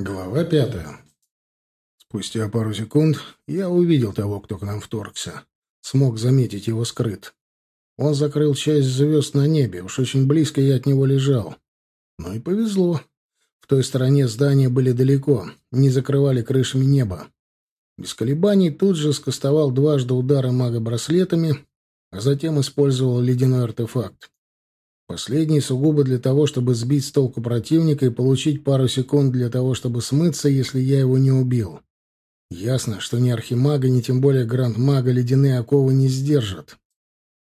Глава пятая. Спустя пару секунд я увидел того, кто к нам вторгся. Смог заметить его скрыт. Он закрыл часть звезд на небе, уж очень близко я от него лежал. Ну и повезло. В той стороне здания были далеко, не закрывали крышами неба. Без колебаний тут же скостовал дважды удары мага браслетами, а затем использовал ледяной артефакт. Последний сугубо для того, чтобы сбить с толку противника и получить пару секунд для того, чтобы смыться, если я его не убил. Ясно, что ни архимага, ни тем более гранд-мага ледяные оковы не сдержат.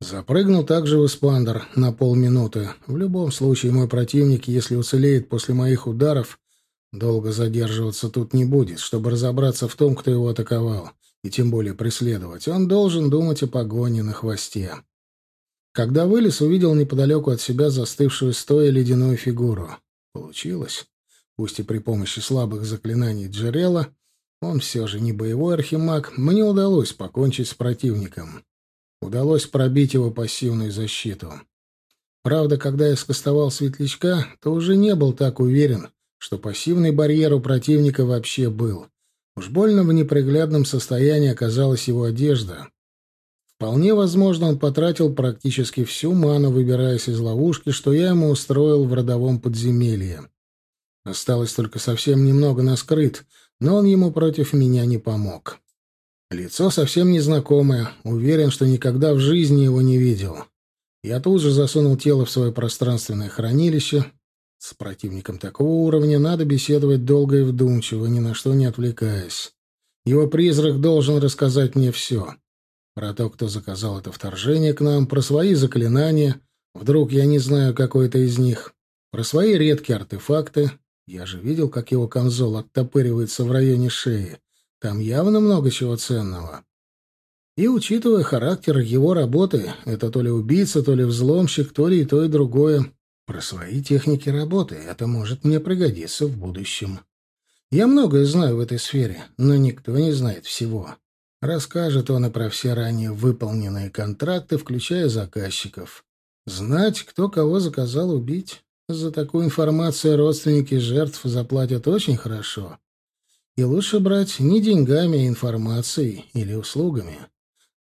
Запрыгнул также в эспандер на полминуты. В любом случае, мой противник, если уцелеет после моих ударов, долго задерживаться тут не будет, чтобы разобраться в том, кто его атаковал, и тем более преследовать. Он должен думать о погоне на хвосте. Когда вылез, увидел неподалеку от себя застывшую стоя ледяную фигуру. Получилось. Пусть и при помощи слабых заклинаний Джерела, он все же не боевой архимаг, мне удалось покончить с противником. Удалось пробить его пассивную защиту. Правда, когда я скостовал светлячка, то уже не был так уверен, что пассивный барьер у противника вообще был. Уж больно в неприглядном состоянии оказалась его одежда. Вполне возможно, он потратил практически всю ману, выбираясь из ловушки, что я ему устроил в родовом подземелье. Осталось только совсем немного на но он ему против меня не помог. Лицо совсем незнакомое, уверен, что никогда в жизни его не видел. Я тут же засунул тело в свое пространственное хранилище. С противником такого уровня надо беседовать долго и вдумчиво, ни на что не отвлекаясь. Его призрак должен рассказать мне все. Про то, кто заказал это вторжение к нам, про свои заклинания, вдруг я не знаю какой-то из них, про свои редкие артефакты. Я же видел, как его камзол оттопыривается в районе шеи. Там явно много чего ценного. И, учитывая характер его работы, это то ли убийца, то ли взломщик, то ли и то, и другое, про свои техники работы это может мне пригодиться в будущем. Я многое знаю в этой сфере, но никто не знает всего. Расскажет он и про все ранее выполненные контракты, включая заказчиков. Знать, кто кого заказал убить. За такую информацию родственники жертв заплатят очень хорошо. И лучше брать не деньгами, а информацией или услугами.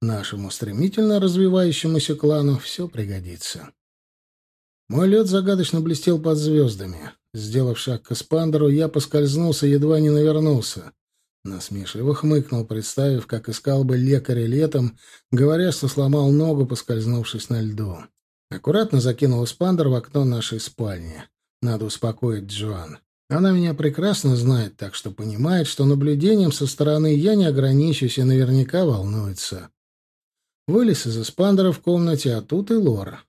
Нашему стремительно развивающемуся клану все пригодится. Мой лед загадочно блестел под звездами. Сделав шаг к эспандеру, я поскользнулся, едва не навернулся. Насмешливо хмыкнул, представив, как искал бы лекаря летом, говоря, что сломал ногу, поскользнувшись на льду. Аккуратно закинул эспандер в окно нашей спальни. Надо успокоить Джоан. Она меня прекрасно знает, так что понимает, что наблюдением со стороны я не ограничусь и наверняка волнуется. Вылез из эспандера в комнате, а тут и Лора.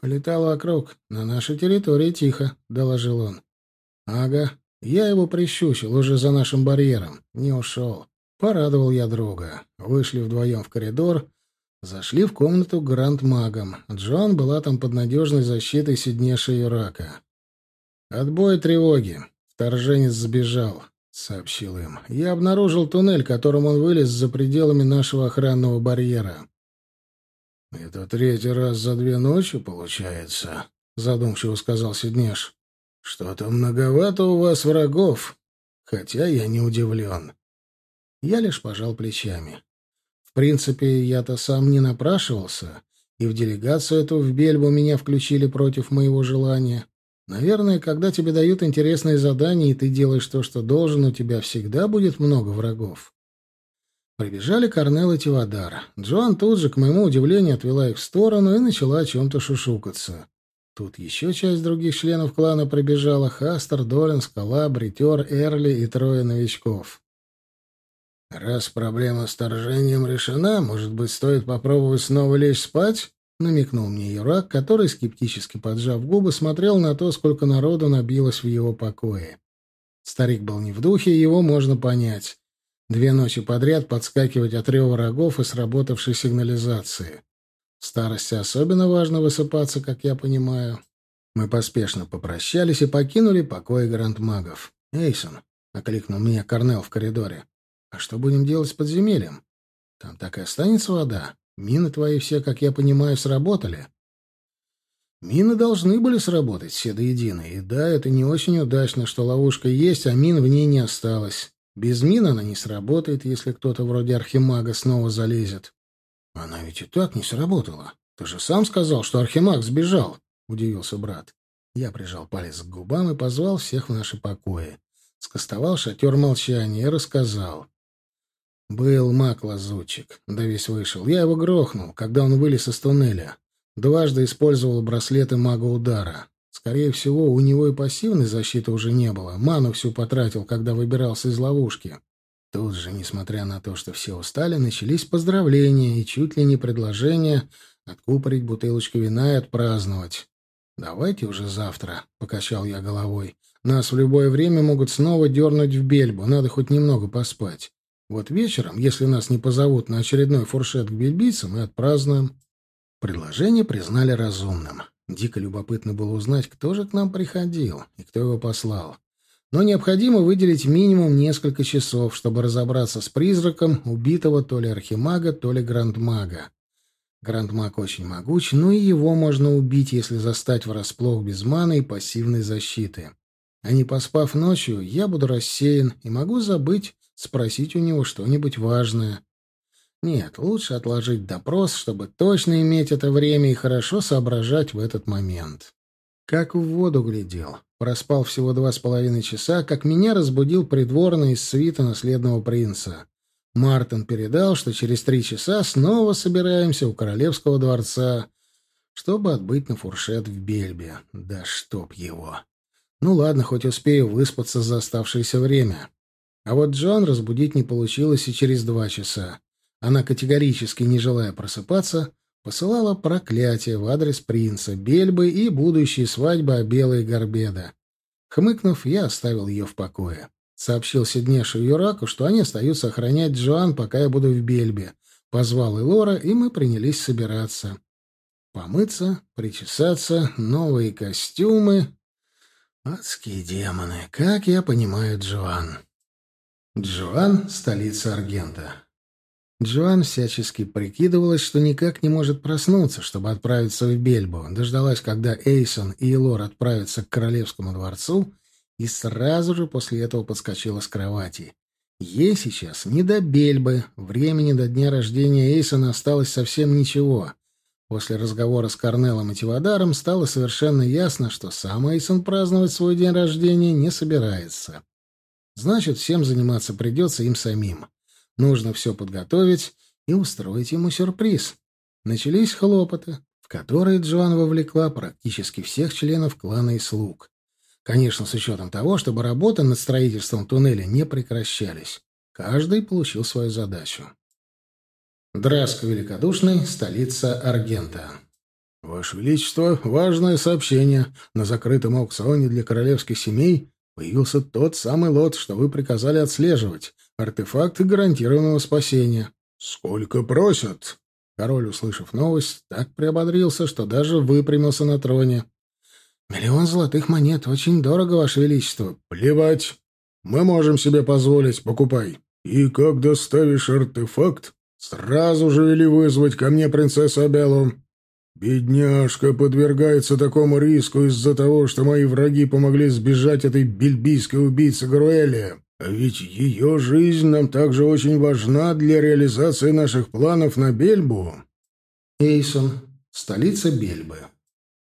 Полетал вокруг. На нашей территории тихо, — доложил он. — Ага, я его прищучил уже за нашим барьером. Не ушел. Порадовал я друга. Вышли вдвоем в коридор. Зашли в комнату гранд-магом. Джон была там под надежной защитой Сиднеша и Рака. «Отбой тревоги. Вторженец сбежал», — сообщил им. «Я обнаружил туннель, которым он вылез за пределами нашего охранного барьера». «Это третий раз за две ночи, получается», — задумчиво сказал Сиднеш. Что-то многовато у вас врагов, хотя я не удивлен. Я лишь пожал плечами. В принципе, я-то сам не напрашивался, и в делегацию эту в Бельбу меня включили против моего желания. Наверное, когда тебе дают интересные задания, и ты делаешь то, что должен, у тебя всегда будет много врагов. Прибежали Корнел и Тивадар. Джоан тут же, к моему удивлению, отвела их в сторону и начала о чем-то шушукаться. Тут еще часть других членов клана прибежала. Хастер, Долин, Скала, Бритер, Эрли и трое новичков. «Раз проблема с торжением решена, может быть, стоит попробовать снова лечь спать?» — намекнул мне Юрак, который, скептически поджав губы, смотрел на то, сколько народу набилось в его покое. Старик был не в духе, его можно понять. Две ночи подряд подскакивать от рева рогов и сработавшей сигнализации. Старости особенно важно высыпаться, как я понимаю. Мы поспешно попрощались и покинули покой грандмагов. «Эйсон», — окликнул меня Корнел в коридоре, — «а что будем делать с подземельем? Там так и останется вода. Мины твои все, как я понимаю, сработали». Мины должны были сработать все до единой. И да, это не очень удачно, что ловушка есть, а мин в ней не осталось. Без мин она не сработает, если кто-то вроде архимага снова залезет. Она ведь и так не сработала. Ты же сам сказал, что архимаг сбежал, — удивился брат. Я прижал палец к губам и позвал всех в наши покои. Скостовал шатер молчания и рассказал. Был маг-лазутчик, да весь вышел. Я его грохнул, когда он вылез из туннеля. Дважды использовал браслеты мага-удара. Скорее всего, у него и пассивной защиты уже не было. Ману всю потратил, когда выбирался из ловушки. Тут же, несмотря на то, что все устали, начались поздравления и чуть ли не предложения откупорить бутылочку вина и отпраздновать. «Давайте уже завтра», — покачал я головой. «Нас в любое время могут снова дернуть в бельбу, надо хоть немного поспать. Вот вечером, если нас не позовут на очередной фуршет к бельбийцам, мы отпразднуем». Предложение признали разумным. Дико любопытно было узнать, кто же к нам приходил и кто его послал. Но необходимо выделить минимум несколько часов, чтобы разобраться с призраком убитого то ли архимага, то ли грандмага. Грандмаг очень могуч, но и его можно убить, если застать врасплох без маны и пассивной защиты. А не поспав ночью, я буду рассеян и могу забыть спросить у него что-нибудь важное. Нет, лучше отложить допрос, чтобы точно иметь это время и хорошо соображать в этот момент. Как в воду глядел. Проспал всего два с половиной часа, как меня разбудил придворный из свита наследного принца. Мартин передал, что через три часа снова собираемся у королевского дворца, чтобы отбыть на фуршет в Бельбе. Да чтоб его! Ну ладно, хоть успею выспаться за оставшееся время. А вот Джон разбудить не получилось и через два часа. Она, категорически не желая просыпаться, посылала проклятие в адрес принца, Бельбы и будущей свадьбы Абела и Горбеда. Хмыкнув, я оставил ее в покое. Сообщил Сиднешу и Юраку, что они остаются охранять Джоан, пока я буду в Бельбе. Позвал и Лора, и мы принялись собираться. Помыться, причесаться, новые костюмы. Адские демоны, как я понимаю Джоан. Джоан — столица Аргента. Джоан всячески прикидывалась, что никак не может проснуться, чтобы отправиться в Бельбу. Дождалась, когда Эйсон и Элор отправятся к королевскому дворцу, и сразу же после этого подскочила с кровати. Ей сейчас не до Бельбы, времени до дня рождения Эйсона осталось совсем ничего. После разговора с Корнелом и Тивадаром стало совершенно ясно, что сам Эйсон праздновать свой день рождения не собирается. Значит, всем заниматься придется им самим. Нужно все подготовить и устроить ему сюрприз. Начались хлопоты, в которые Джоан вовлекла практически всех членов клана и слуг. Конечно, с учетом того, чтобы работы над строительством туннеля не прекращались. Каждый получил свою задачу. Драско Великодушный, столица Аргента. «Ваше Величество, важное сообщение. На закрытом аукционе для королевских семей появился тот самый лот, что вы приказали отслеживать. Артефакты гарантированного спасения. «Сколько просят?» Король, услышав новость, так приободрился, что даже выпрямился на троне. «Миллион золотых монет. Очень дорого, Ваше Величество». «Плевать. Мы можем себе позволить. Покупай. И как доставишь артефакт, сразу же вели вызвать ко мне принцессу Абеллу. Бедняжка подвергается такому риску из-за того, что мои враги помогли сбежать этой бельбийской убийце Груэли. А ведь ее жизнь нам также очень важна для реализации наших планов на Бельбу. Эйсон, столица Бельбы.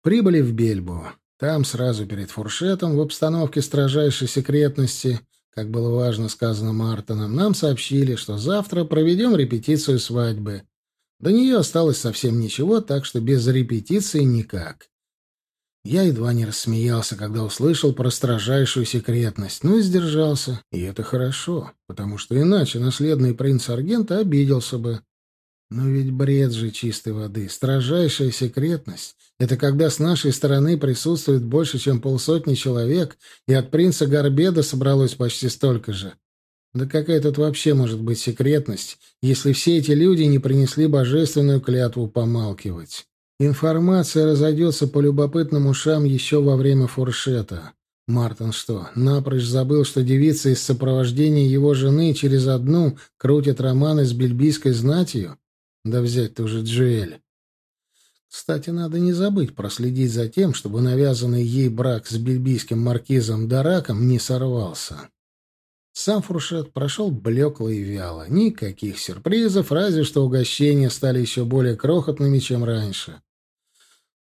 Прибыли в Бельбу. Там сразу перед фуршетом, в обстановке строжайшей секретности, как было важно сказано Мартоном, нам сообщили, что завтра проведем репетицию свадьбы. До нее осталось совсем ничего, так что без репетиции никак. Я едва не рассмеялся, когда услышал про строжайшую секретность, но сдержался. И это хорошо, потому что иначе наследный принц Аргента обиделся бы. Но ведь бред же чистой воды. Строжайшая секретность — это когда с нашей стороны присутствует больше, чем полсотни человек, и от принца Горбеда собралось почти столько же. Да какая тут вообще может быть секретность, если все эти люди не принесли божественную клятву помалкивать? Информация разойдется по любопытным ушам еще во время фуршета. Мартин что, напрочь забыл, что девица из сопровождения его жены через одну крутит романы с бельбийской знатью? Да взять-то уже Джуэль. К Кстати, надо не забыть проследить за тем, чтобы навязанный ей брак с бельбийским маркизом Дараком не сорвался. Сам фуршет прошел блекло и вяло. Никаких сюрпризов, разве что угощения стали еще более крохотными, чем раньше.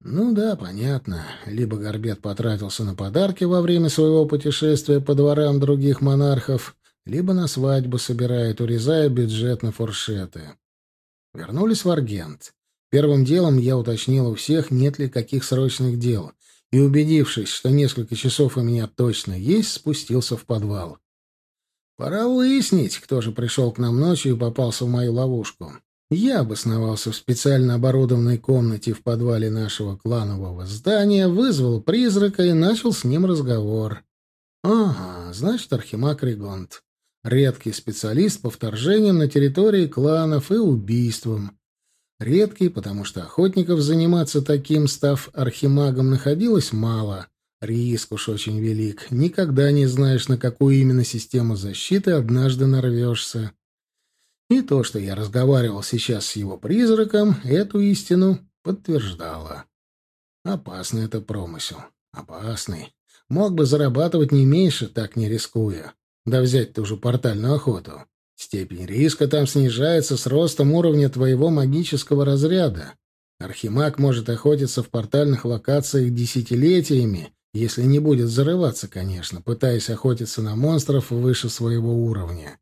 Ну да, понятно. Либо Горбет потратился на подарки во время своего путешествия по дворам других монархов, либо на свадьбу собирает, урезая бюджет на фуршеты. Вернулись в Аргент. Первым делом я уточнил у всех, нет ли каких срочных дел, и, убедившись, что несколько часов у меня точно есть, спустился в подвал. Пора выяснить, кто же пришел к нам ночью и попался в мою ловушку. Я обосновался в специально оборудованной комнате в подвале нашего кланового здания, вызвал призрака и начал с ним разговор. Ага, значит, Архимаг Регонт. Редкий специалист по вторжениям на территории кланов и убийствам. Редкий, потому что охотников заниматься таким, став архимагом, находилось мало. Риск уж очень велик. Никогда не знаешь, на какую именно систему защиты однажды нарвешься. И то, что я разговаривал сейчас с его призраком, эту истину подтверждало. Опасный это промысел. Опасный. Мог бы зарабатывать не меньше, так не рискуя. Да взять ту же портальную охоту. Степень риска там снижается с ростом уровня твоего магического разряда. Архимаг может охотиться в портальных локациях десятилетиями, если не будет зарываться, конечно, пытаясь охотиться на монстров выше своего уровня.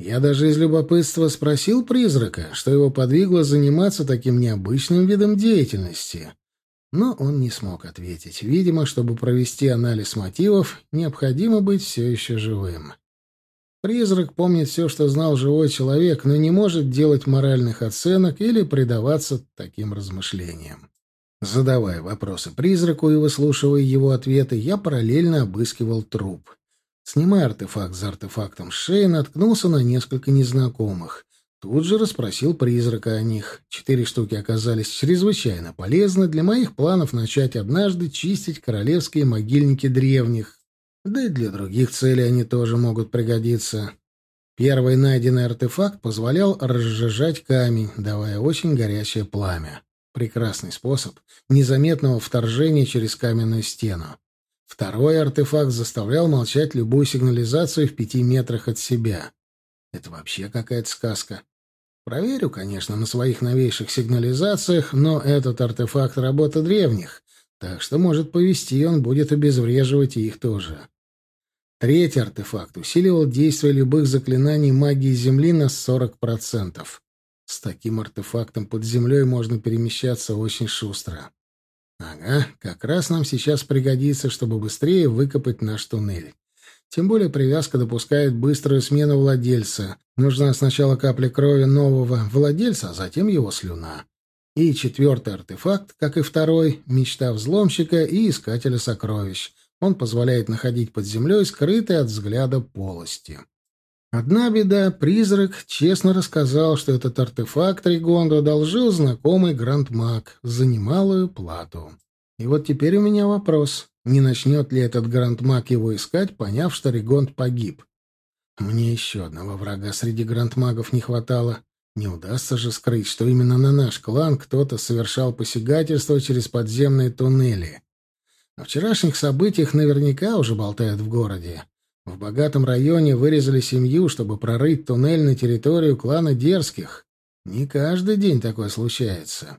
Я даже из любопытства спросил призрака, что его подвигло заниматься таким необычным видом деятельности. Но он не смог ответить. Видимо, чтобы провести анализ мотивов, необходимо быть все еще живым. Призрак помнит все, что знал живой человек, но не может делать моральных оценок или предаваться таким размышлениям. Задавая вопросы призраку и выслушивая его ответы, я параллельно обыскивал труп. Снимая артефакт за артефактом с шеи, наткнулся на несколько незнакомых. Тут же расспросил призрака о них. Четыре штуки оказались чрезвычайно полезны для моих планов начать однажды чистить королевские могильники древних. Да и для других целей они тоже могут пригодиться. Первый найденный артефакт позволял разжижать камень, давая очень горячее пламя. Прекрасный способ незаметного вторжения через каменную стену. Второй артефакт заставлял молчать любую сигнализацию в пяти метрах от себя. Это вообще какая-то сказка. Проверю, конечно, на своих новейших сигнализациях, но этот артефакт — работа древних, так что может повести, и он будет обезвреживать их тоже. Третий артефакт усиливал действие любых заклинаний магии Земли на 40%. С таким артефактом под землей можно перемещаться очень шустро. Ага, как раз нам сейчас пригодится, чтобы быстрее выкопать наш туннель. Тем более привязка допускает быструю смену владельца. Нужна сначала капля крови нового владельца, а затем его слюна. И четвертый артефакт, как и второй, мечта взломщика и искателя сокровищ — он позволяет находить под землей скрытые от взгляда полости. Одна беда — призрак честно рассказал, что этот артефакт Ригондо одолжил знакомый грандмаг за немалую плату. И вот теперь у меня вопрос. Не начнет ли этот грандмаг его искать, поняв, что Ригонд погиб? Мне еще одного врага среди грандмагов не хватало. Не удастся же скрыть, что именно на наш клан кто-то совершал посягательство через подземные туннели. О вчерашних событиях наверняка уже болтают в городе. В богатом районе вырезали семью, чтобы прорыть туннель на территорию клана Дерзких. Не каждый день такое случается.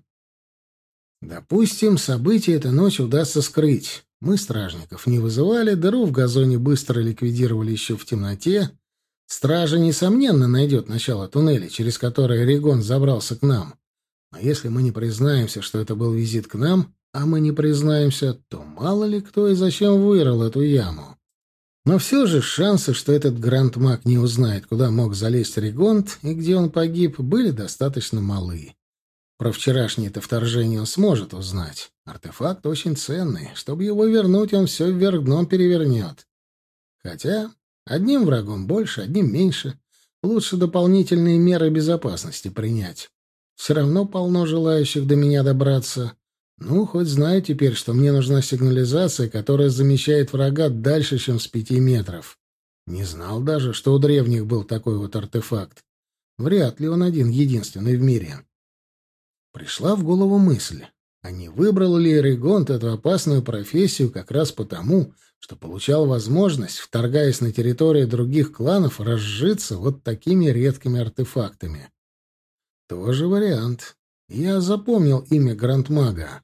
Допустим, события этой ночи удастся скрыть. Мы стражников не вызывали, дыру в газоне быстро ликвидировали еще в темноте. Стража, несомненно, найдет начало туннеля, через который Регон забрался к нам. Но если мы не признаемся, что это был визит к нам, а мы не признаемся, то мало ли кто и зачем вырыл эту яму. Но все же шансы, что этот гранд-маг не узнает, куда мог залезть Регонт и где он погиб, были достаточно малы. Про вчерашнее это вторжение он сможет узнать. Артефакт очень ценный. Чтобы его вернуть, он все вверх дном перевернет. Хотя одним врагом больше, одним меньше. Лучше дополнительные меры безопасности принять. Все равно полно желающих до меня добраться. Ну, хоть знаю теперь, что мне нужна сигнализация, которая замещает врага дальше, чем с пяти метров. Не знал даже, что у древних был такой вот артефакт. Вряд ли он один, единственный в мире. Пришла в голову мысль, а не выбрал ли Регонт эту опасную профессию как раз потому, что получал возможность, вторгаясь на территорию других кланов, разжиться вот такими редкими артефактами. Тоже вариант. Я запомнил имя Грандмага.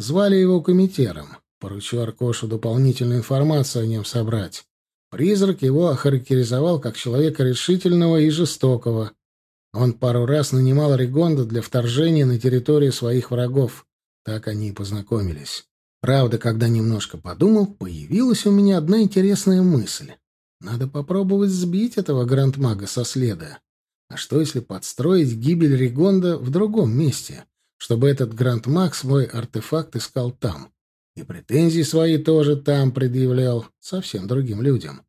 Звали его Комитером. Поручу Аркошу дополнительную информацию о нем собрать. Призрак его охарактеризовал как человека решительного и жестокого. Он пару раз нанимал Регонда для вторжения на территорию своих врагов. Так они и познакомились. Правда, когда немножко подумал, появилась у меня одна интересная мысль. Надо попробовать сбить этого грандмага со следа. А что, если подстроить гибель Регонда в другом месте, чтобы этот грандмаг свой артефакт искал там? И претензии свои тоже там предъявлял, совсем другим людям.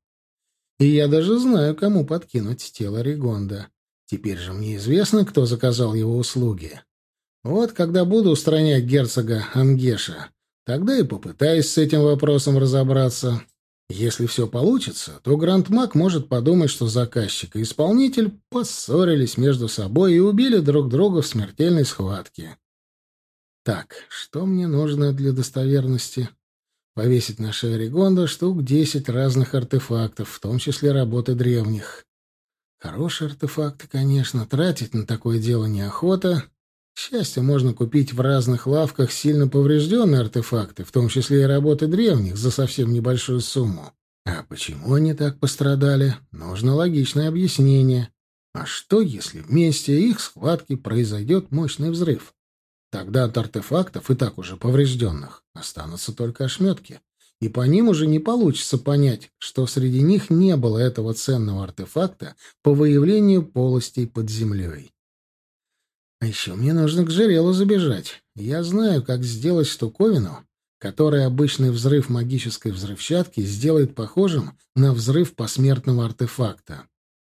И я даже знаю, кому подкинуть тело Регонда. Теперь же мне известно, кто заказал его услуги. Вот когда буду устранять герцога Ангеша, тогда и попытаюсь с этим вопросом разобраться. Если все получится, то Грандмак может подумать, что заказчик и исполнитель поссорились между собой и убили друг друга в смертельной схватке. Так, что мне нужно для достоверности? Повесить на шею Ригонда штук десять разных артефактов, в том числе работы древних. Хорошие артефакты, конечно, тратить на такое дело неохота, к счастью, можно купить в разных лавках сильно поврежденные артефакты, в том числе и работы древних, за совсем небольшую сумму. А почему они так пострадали? Нужно логичное объяснение. А что, если вместе их схватки произойдет мощный взрыв? Тогда от артефактов, и так уже поврежденных, останутся только ошметки. И по ним уже не получится понять, что среди них не было этого ценного артефакта по выявлению полостей под землей. А еще мне нужно к Жерелу забежать. Я знаю, как сделать штуковину, которая обычный взрыв магической взрывчатки сделает похожим на взрыв посмертного артефакта.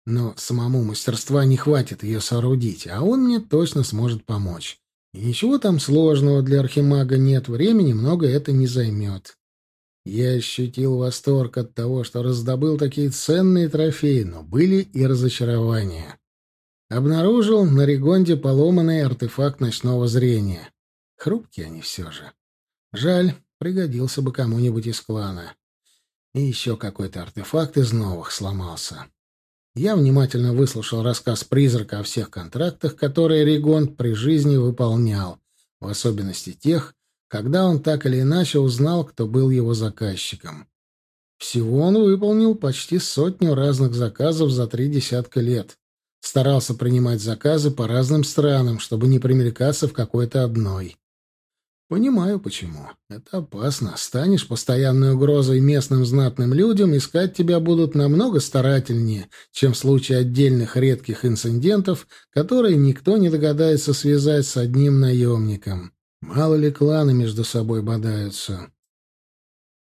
Но самому мастерства не хватит ее соорудить, а он мне точно сможет помочь. Ничего там сложного для архимага нет, времени много это не займет. Я ощутил восторг от того, что раздобыл такие ценные трофеи, но были и разочарования. Обнаружил на Ригонде поломанный артефакт ночного зрения. Хрупкие они все же. Жаль, пригодился бы кому-нибудь из клана. И еще какой-то артефакт из новых сломался. Я внимательно выслушал рассказ призрака о всех контрактах, которые Ригонд при жизни выполнял, в особенности тех, когда он так или иначе узнал, кто был его заказчиком. Всего он выполнил почти сотню разных заказов за три десятка лет. Старался принимать заказы по разным странам, чтобы не примелькаться в какой-то одной. Понимаю, почему. Это опасно. Станешь постоянной угрозой местным знатным людям, искать тебя будут намного старательнее, чем в случае отдельных редких инцидентов, которые никто не догадается связать с одним наемником. Мало ли кланы между собой бодаются.